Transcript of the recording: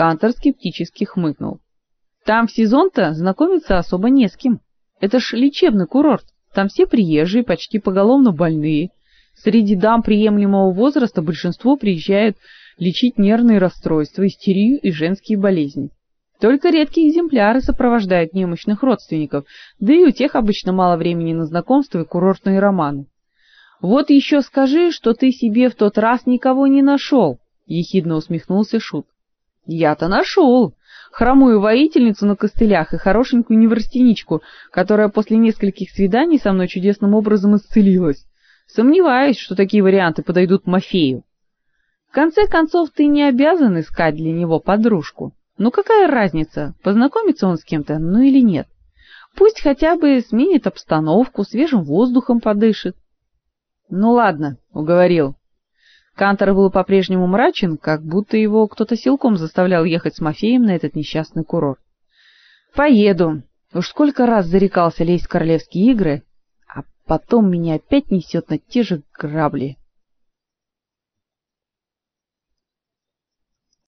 Кантор скептически хмыкнул. Там в сезон-то знакомиться особо не с кем. Это ж лечебный курорт. Там все приезжие, почти поголовно больные. Среди дам приемлемого возраста большинство приезжают лечить нервные расстройства, истерию и женские болезни. Только редкие экземпляры сопровождают немощных родственников, да и у тех обычно мало времени на знакомства и курортные романы. Вот еще скажи, что ты себе в тот раз никого не нашел, — ехидно усмехнулся Шут. Я-то нашел хромую воительницу на костылях и хорошенькую неврастеничку, которая после нескольких свиданий со мной чудесным образом исцелилась. Сомневаюсь, что такие варианты подойдут Мафею. В конце концов, ты не обязан искать для него подружку. Ну какая разница, познакомится он с кем-то, ну или нет? Пусть хотя бы сменит обстановку, свежим воздухом подышит. Ну ладно, уговорил. Кантор был по-прежнему мрачен, как будто его кто-то силком заставлял ехать с Мафеем на этот несчастный курорт. Поеду. Уж сколько раз зарекался лезть в королевские игры, а потом меня опять несет на те же грабли.